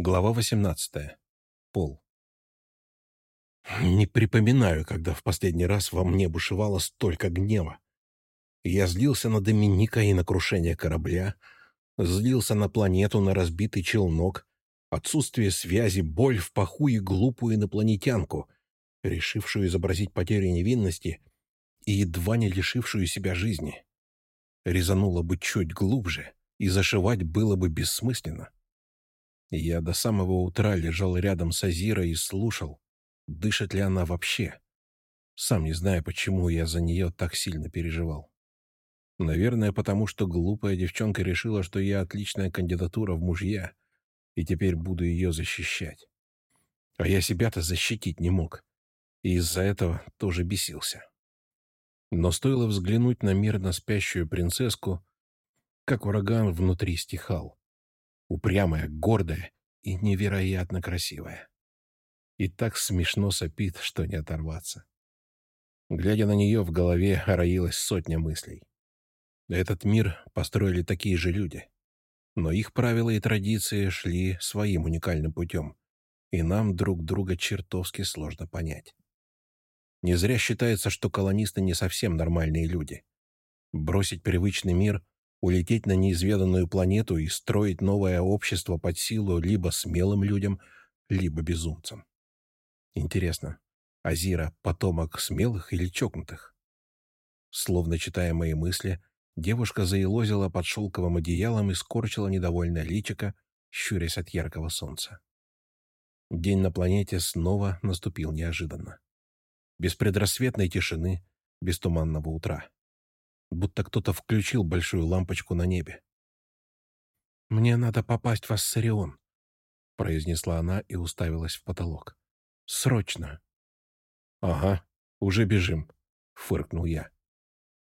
Глава 18. Пол. Не припоминаю, когда в последний раз во мне бушевало столько гнева. Я злился на Доминика и на крушение корабля, злился на планету, на разбитый челнок, отсутствие связи, боль в паху и глупую инопланетянку, решившую изобразить потерю невинности и едва не лишившую себя жизни. Резануло бы чуть глубже, и зашивать было бы бессмысленно. Я до самого утра лежал рядом с Азирой и слушал, дышит ли она вообще. Сам не знаю, почему я за нее так сильно переживал. Наверное, потому что глупая девчонка решила, что я отличная кандидатура в мужья, и теперь буду ее защищать. А я себя-то защитить не мог, и из-за этого тоже бесился. Но стоило взглянуть на мирно спящую принцесску, как ураган внутри стихал упрямая, гордая и невероятно красивая. И так смешно сопит, что не оторваться. Глядя на нее, в голове роилась сотня мыслей. Этот мир построили такие же люди. Но их правила и традиции шли своим уникальным путем, и нам друг друга чертовски сложно понять. Не зря считается, что колонисты не совсем нормальные люди. Бросить привычный мир улететь на неизведанную планету и строить новое общество под силу либо смелым людям, либо безумцам. Интересно, Азира — потомок смелых или чокнутых? Словно читая мои мысли, девушка заелозила под шелковым одеялом и скорчила недовольное личико, щурясь от яркого солнца. День на планете снова наступил неожиданно. Без предрассветной тишины, без туманного утра будто кто-то включил большую лампочку на небе. «Мне надо попасть в Ассарион», — произнесла она и уставилась в потолок. «Срочно!» «Ага, уже бежим», — фыркнул я.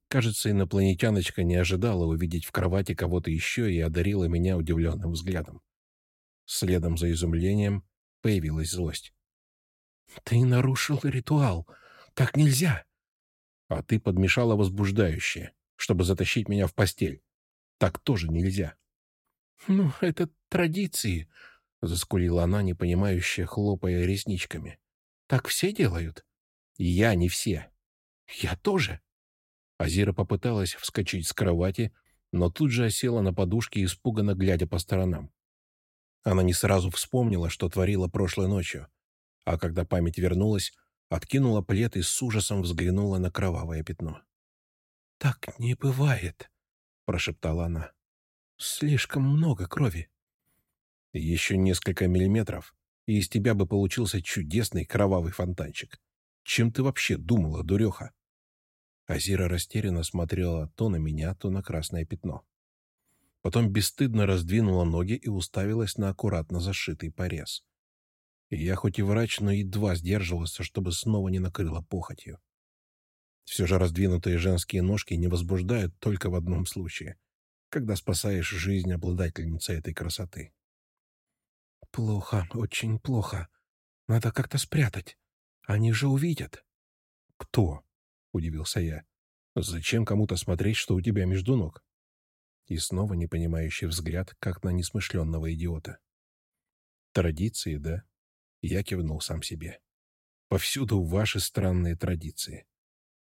Кажется, инопланетяночка не ожидала увидеть в кровати кого-то еще и одарила меня удивленным взглядом. Следом за изумлением появилась злость. «Ты нарушил ритуал. Так нельзя!» А ты подмешала возбуждающее, чтобы затащить меня в постель. Так тоже нельзя. — Ну, это традиции, — заскулила она, непонимающе хлопая ресничками. — Так все делают? — Я не все. — Я тоже. Азира попыталась вскочить с кровати, но тут же осела на подушке, испуганно глядя по сторонам. Она не сразу вспомнила, что творила прошлой ночью, а когда память вернулась, откинула плед и с ужасом взглянула на кровавое пятно. «Так не бывает», — прошептала она. «Слишком много крови». «Еще несколько миллиметров, и из тебя бы получился чудесный кровавый фонтанчик. Чем ты вообще думала, дуреха?» Азира растерянно смотрела то на меня, то на красное пятно. Потом бесстыдно раздвинула ноги и уставилась на аккуратно зашитый порез. Я хоть и врач, но едва сдерживался, чтобы снова не накрыло похотью. Все же раздвинутые женские ножки не возбуждают только в одном случае, когда спасаешь жизнь обладательницы этой красоты. «Плохо, очень плохо. Надо как-то спрятать. Они же увидят». «Кто?» — удивился я. «Зачем кому-то смотреть, что у тебя между ног?» И снова непонимающий взгляд, как на несмышленного идиота. «Традиции, да?» Я кивнул сам себе. Повсюду ваши странные традиции.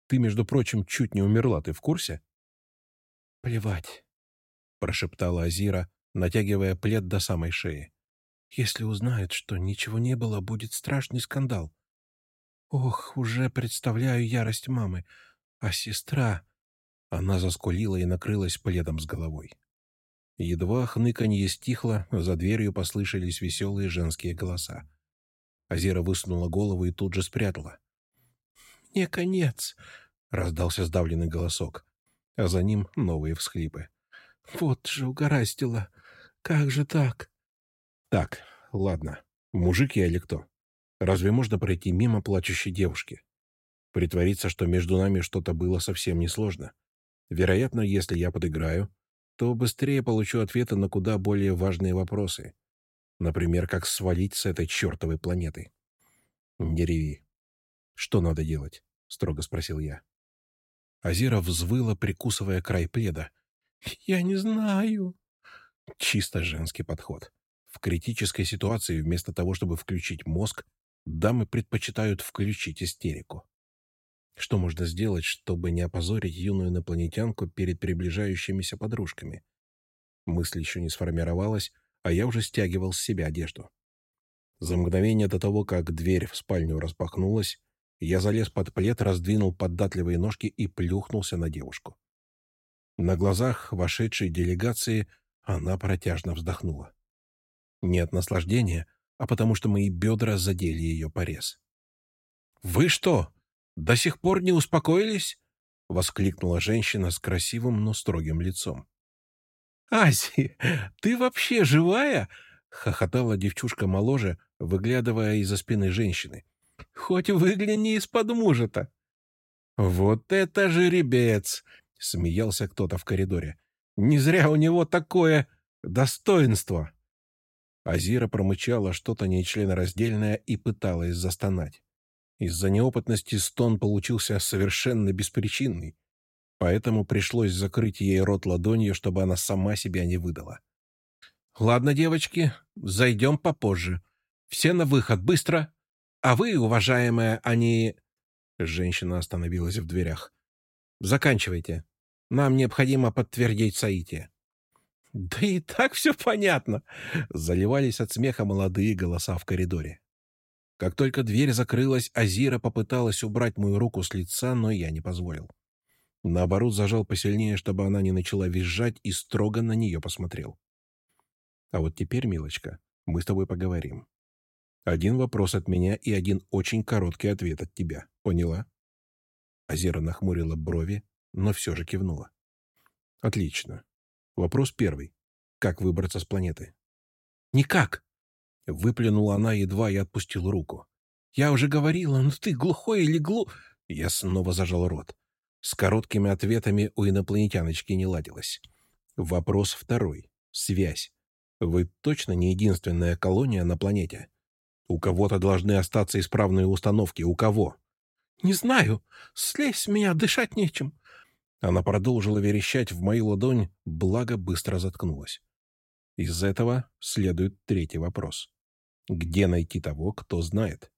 Ты, между прочим, чуть не умерла, ты в курсе? Плевать, прошептала Азира, натягивая плед до самой шеи. Если узнают, что ничего не было, будет страшный скандал. Ох, уже представляю ярость мамы. А сестра... Она заскулила и накрылась пледом с головой. Едва хныканье стихло, за дверью послышались веселые женские голоса. Азира высунула голову и тут же спрятала. «Мне конец!» — раздался сдавленный голосок, а за ним новые всхлипы. «Вот же угораздило! Как же так?» «Так, ладно. Мужик я или кто? Разве можно пройти мимо плачущей девушки? Притвориться, что между нами что-то было совсем несложно. Вероятно, если я подыграю, то быстрее получу ответы на куда более важные вопросы. Например, как свалить с этой чертовой планеты. «Не реви. Что надо делать?» — строго спросил я. Азира взвыла, прикусывая край пледа. «Я не знаю». Чисто женский подход. В критической ситуации вместо того, чтобы включить мозг, дамы предпочитают включить истерику. Что можно сделать, чтобы не опозорить юную инопланетянку перед приближающимися подружками? Мысль еще не сформировалась, а я уже стягивал с себя одежду. За мгновение до того, как дверь в спальню распахнулась, я залез под плед, раздвинул податливые ножки и плюхнулся на девушку. На глазах вошедшей делегации она протяжно вздохнула. Не от наслаждения, а потому что мои бедра задели ее порез. «Вы что, до сих пор не успокоились?» — воскликнула женщина с красивым, но строгим лицом. «Ази, ты вообще живая?» — хохотала девчушка моложе, выглядывая из-за спины женщины. «Хоть выгляни из-под мужа-то!» «Вот это жеребец!» — смеялся кто-то в коридоре. «Не зря у него такое достоинство!» Азира промычала что-то нечленораздельное и пыталась застонать. Из-за неопытности стон получился совершенно беспричинный, поэтому пришлось закрыть ей рот ладонью, чтобы она сама себя не выдала. «Ладно, девочки, зайдем попозже. Все на выход, быстро! А вы, уважаемая, они...» Женщина остановилась в дверях. «Заканчивайте. Нам необходимо подтвердить соитие». «Да и так все понятно!» — заливались от смеха молодые голоса в коридоре. Как только дверь закрылась, Азира попыталась убрать мою руку с лица, но я не позволил. Наоборот, зажал посильнее, чтобы она не начала визжать, и строго на нее посмотрел. «А вот теперь, милочка, мы с тобой поговорим. Один вопрос от меня и один очень короткий ответ от тебя. Поняла?» Азира нахмурила брови, но все же кивнула. «Отлично. Вопрос первый. Как выбраться с планеты? «Никак!» — выплюнула она, едва я отпустил руку. «Я уже говорила, но ты глухой или глу...» Я снова зажал рот. С короткими ответами у инопланетяночки не ладилось. Вопрос второй. Связь. Вы точно не единственная колония на планете? У кого-то должны остаться исправные установки. У кого? «Не знаю. Слезь с меня, дышать нечем. Она продолжила верещать в мою ладонь, благо быстро заткнулась. Из этого следует третий вопрос. Где найти того, кто знает?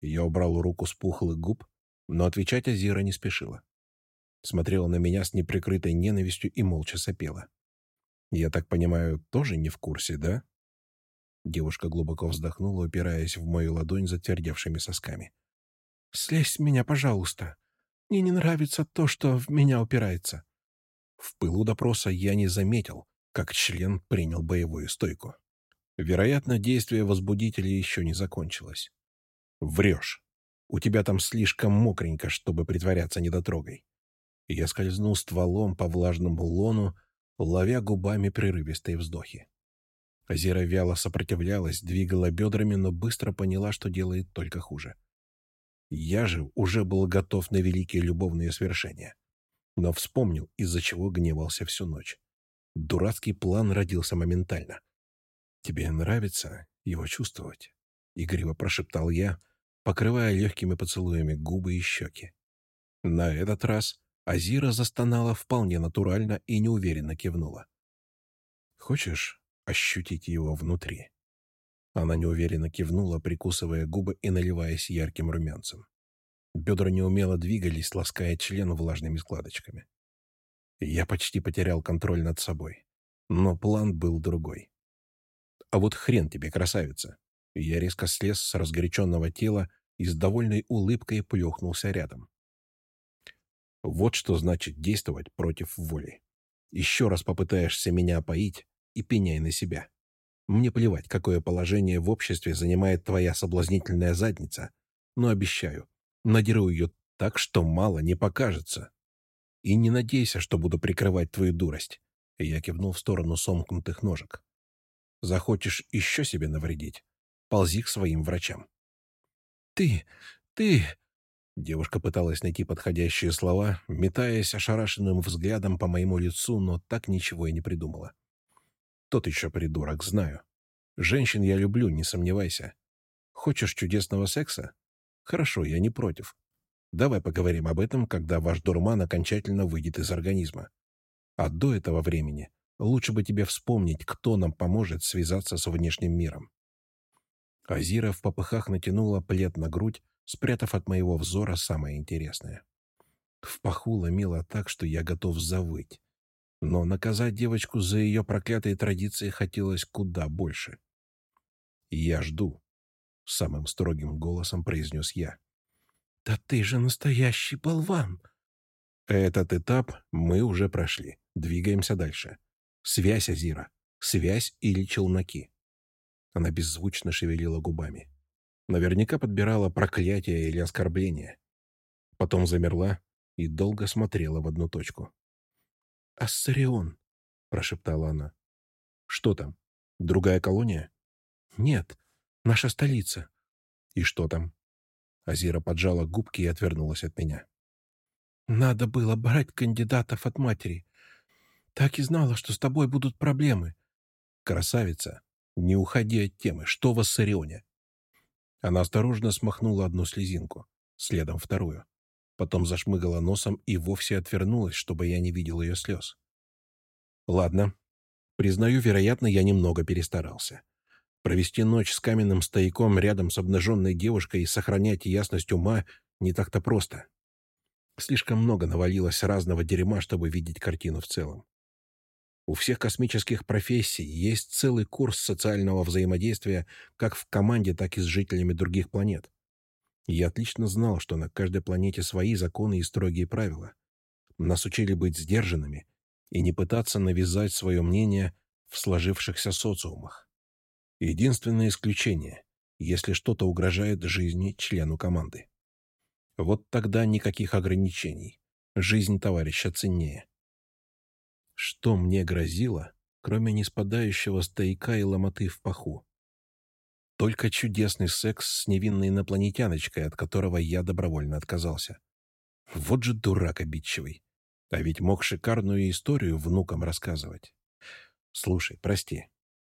Я убрал руку с пухлых губ, но отвечать Азира не спешила. Смотрела на меня с неприкрытой ненавистью и молча сопела. «Я так понимаю, тоже не в курсе, да?» Девушка глубоко вздохнула, упираясь в мою ладонь затвердевшими сосками. «Слезь с меня, пожалуйста. Мне не нравится то, что в меня упирается. В пылу допроса я не заметил, как член принял боевую стойку. Вероятно, действие возбудителя еще не закончилось. Врешь. У тебя там слишком мокренько, чтобы притворяться недотрогой. Я скользнул стволом по влажному лону, ловя губами прерывистые вздохи. Азира вяло сопротивлялась, двигала бедрами, но быстро поняла, что делает только хуже. Я же уже был готов на великие любовные свершения. Но вспомнил, из-за чего гневался всю ночь. Дурацкий план родился моментально. «Тебе нравится его чувствовать?» — игриво прошептал я, покрывая легкими поцелуями губы и щеки. На этот раз Азира застонала вполне натурально и неуверенно кивнула. «Хочешь ощутить его внутри?» Она неуверенно кивнула, прикусывая губы и наливаясь ярким румянцем. Бедра неумело двигались, лаская член влажными складочками. Я почти потерял контроль над собой. Но план был другой. «А вот хрен тебе, красавица!» Я резко слез с разгоряченного тела и с довольной улыбкой плюхнулся рядом. Вот что значит действовать против воли. Еще раз попытаешься меня опоить и пеняй на себя. Мне плевать, какое положение в обществе занимает твоя соблазнительная задница, но обещаю, надеру ее так, что мало не покажется. И не надейся, что буду прикрывать твою дурость. Я кивнул в сторону сомкнутых ножек. Захочешь еще себе навредить? Ползи к своим врачам. Ты, ты... Девушка пыталась найти подходящие слова, метаясь ошарашенным взглядом по моему лицу, но так ничего и не придумала. Тот еще придурок, знаю. Женщин я люблю, не сомневайся. Хочешь чудесного секса? Хорошо, я не против. Давай поговорим об этом, когда ваш дурман окончательно выйдет из организма. А до этого времени лучше бы тебе вспомнить, кто нам поможет связаться с внешним миром. Азира в попыхах натянула плед на грудь, спрятав от моего взора самое интересное. В паху ломило так, что я готов завыть. Но наказать девочку за ее проклятые традиции хотелось куда больше. «Я жду», — самым строгим голосом произнес я. «Да ты же настоящий болван!» Этот этап мы уже прошли. Двигаемся дальше. Связь, Азира. Связь или челноки. Она беззвучно шевелила губами. Наверняка подбирала проклятие или оскорбление. Потом замерла и долго смотрела в одну точку. «Ассарион», — прошептала она. «Что там? Другая колония?» «Нет, наша столица». «И что там?» Азира поджала губки и отвернулась от меня. «Надо было брать кандидатов от матери. Так и знала, что с тобой будут проблемы». «Красавица, не уходи от темы. Что в Ассарионе?» Она осторожно смахнула одну слезинку, следом вторую. Потом зашмыгала носом и вовсе отвернулась, чтобы я не видел ее слез. «Ладно. Признаю, вероятно, я немного перестарался. Провести ночь с каменным стояком рядом с обнаженной девушкой и сохранять ясность ума не так-то просто. Слишком много навалилось разного дерьма, чтобы видеть картину в целом. У всех космических профессий есть целый курс социального взаимодействия как в команде, так и с жителями других планет. Я отлично знал, что на каждой планете свои законы и строгие правила. Нас учили быть сдержанными и не пытаться навязать свое мнение в сложившихся социумах. Единственное исключение, если что-то угрожает жизни члену команды. Вот тогда никаких ограничений. Жизнь товарища ценнее. Что мне грозило, кроме неспадающего стояка и ломоты в паху? Только чудесный секс с невинной инопланетяночкой, от которого я добровольно отказался. Вот же дурак обидчивый. А ведь мог шикарную историю внукам рассказывать. Слушай, прости.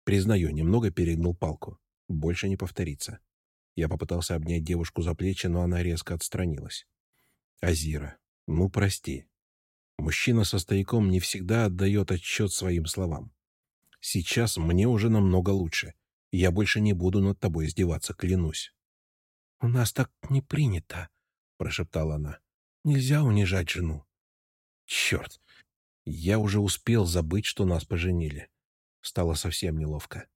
Признаю, немного перегнул палку. Больше не повторится. Я попытался обнять девушку за плечи, но она резко отстранилась. Азира, ну прости. Мужчина со стояком не всегда отдает отчет своим словам. Сейчас мне уже намного лучше. Я больше не буду над тобой издеваться, клянусь. — У нас так не принято, — прошептала она. — Нельзя унижать жену. Черт! Я уже успел забыть, что нас поженили. Стало совсем неловко.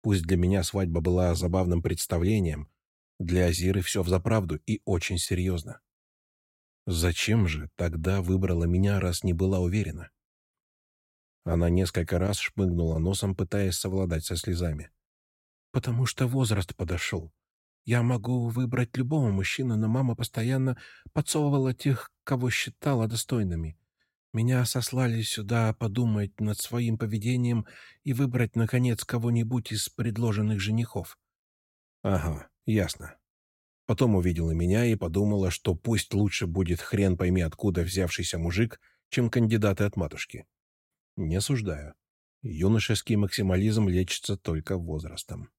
Пусть для меня свадьба была забавным представлением, для Азиры все взаправду и очень серьезно. Зачем же тогда выбрала меня, раз не была уверена? Она несколько раз шмыгнула носом, пытаясь совладать со слезами. «Потому что возраст подошел. Я могу выбрать любого мужчину, но мама постоянно подсовывала тех, кого считала достойными. Меня сослали сюда подумать над своим поведением и выбрать, наконец, кого-нибудь из предложенных женихов». «Ага, ясно. Потом увидела меня и подумала, что пусть лучше будет хрен пойми откуда взявшийся мужик, чем кандидаты от матушки. Не осуждаю. Юношеский максимализм лечится только возрастом.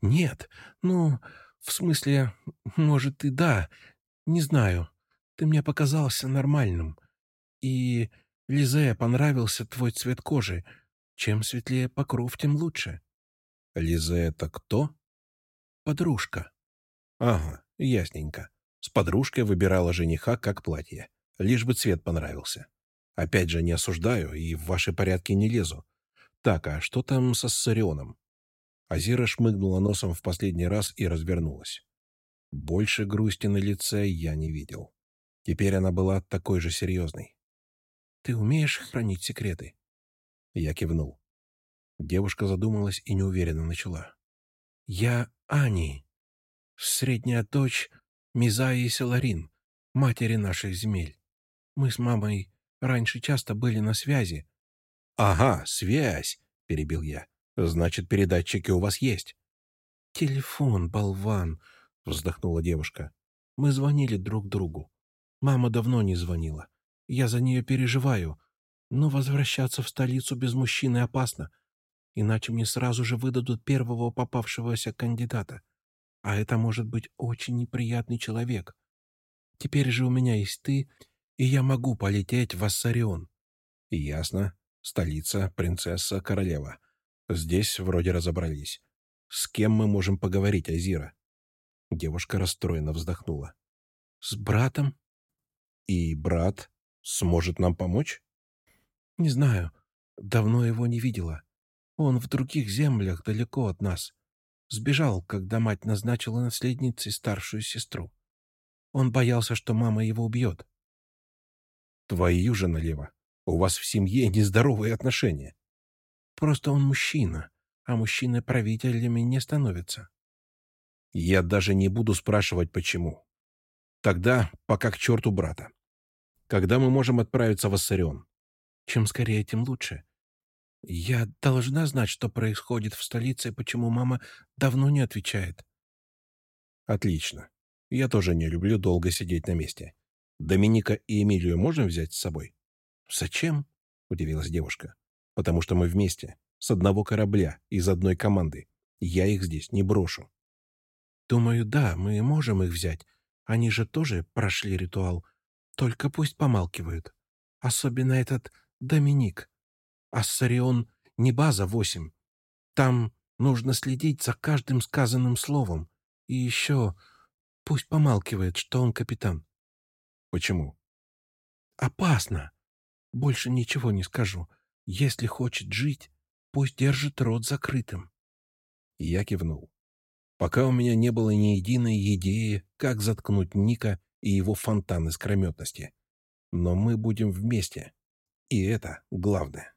Нет, ну, в смысле, может и да, не знаю. Ты мне показался нормальным. И Лизе понравился твой цвет кожи. Чем светлее покров, тем лучше. Лизе это кто? Подружка. Ага, ясненько. С подружкой выбирала жениха как платье. Лишь бы цвет понравился. Опять же, не осуждаю и в ваши порядки не лезу. Так, а что там со Ссарионом? Азира шмыгнула носом в последний раз и развернулась. Больше грусти на лице я не видел. Теперь она была такой же серьезной. «Ты умеешь хранить секреты?» Я кивнул. Девушка задумалась и неуверенно начала. «Я Ани средняя дочь Мизаи Селарин, матери наших земель. Мы с мамой раньше часто были на связи. — Ага, связь, — перебил я. — Значит, передатчики у вас есть. — Телефон, болван, — вздохнула девушка. — Мы звонили друг другу. Мама давно не звонила. Я за нее переживаю. Но возвращаться в столицу без мужчины опасно. Иначе мне сразу же выдадут первого попавшегося кандидата. А это может быть очень неприятный человек. Теперь же у меня есть ты, и я могу полететь в Ассарион. Ясно. Столица, принцесса, королева. Здесь вроде разобрались. С кем мы можем поговорить, Азира?» Девушка расстроенно вздохнула. «С братом?» «И брат сможет нам помочь?» «Не знаю. Давно его не видела. Он в других землях, далеко от нас. Сбежал, когда мать назначила наследницей старшую сестру. Он боялся, что мама его убьет». «Твою же налево. У вас в семье нездоровые отношения». «Просто он мужчина, а мужчины правителями не становятся». «Я даже не буду спрашивать, почему. Тогда пока к черту брата. Когда мы можем отправиться в Ассарион?» «Чем скорее, тем лучше. Я должна знать, что происходит в столице и почему мама давно не отвечает». «Отлично. Я тоже не люблю долго сидеть на месте. Доминика и Эмилию можем взять с собой?» «Зачем?» — удивилась девушка. «Потому что мы вместе, с одного корабля, из одной команды. Я их здесь не брошу». «Думаю, да, мы можем их взять. Они же тоже прошли ритуал. Только пусть помалкивают. Особенно этот Доминик. Ассарион не база восемь. Там нужно следить за каждым сказанным словом. И еще пусть помалкивает, что он капитан». «Почему?» «Опасно. Больше ничего не скажу. Если хочет жить, пусть держит рот закрытым. Я кивнул. Пока у меня не было ни единой идеи, как заткнуть Ника и его фонтан искрометности. Но мы будем вместе. И это главное.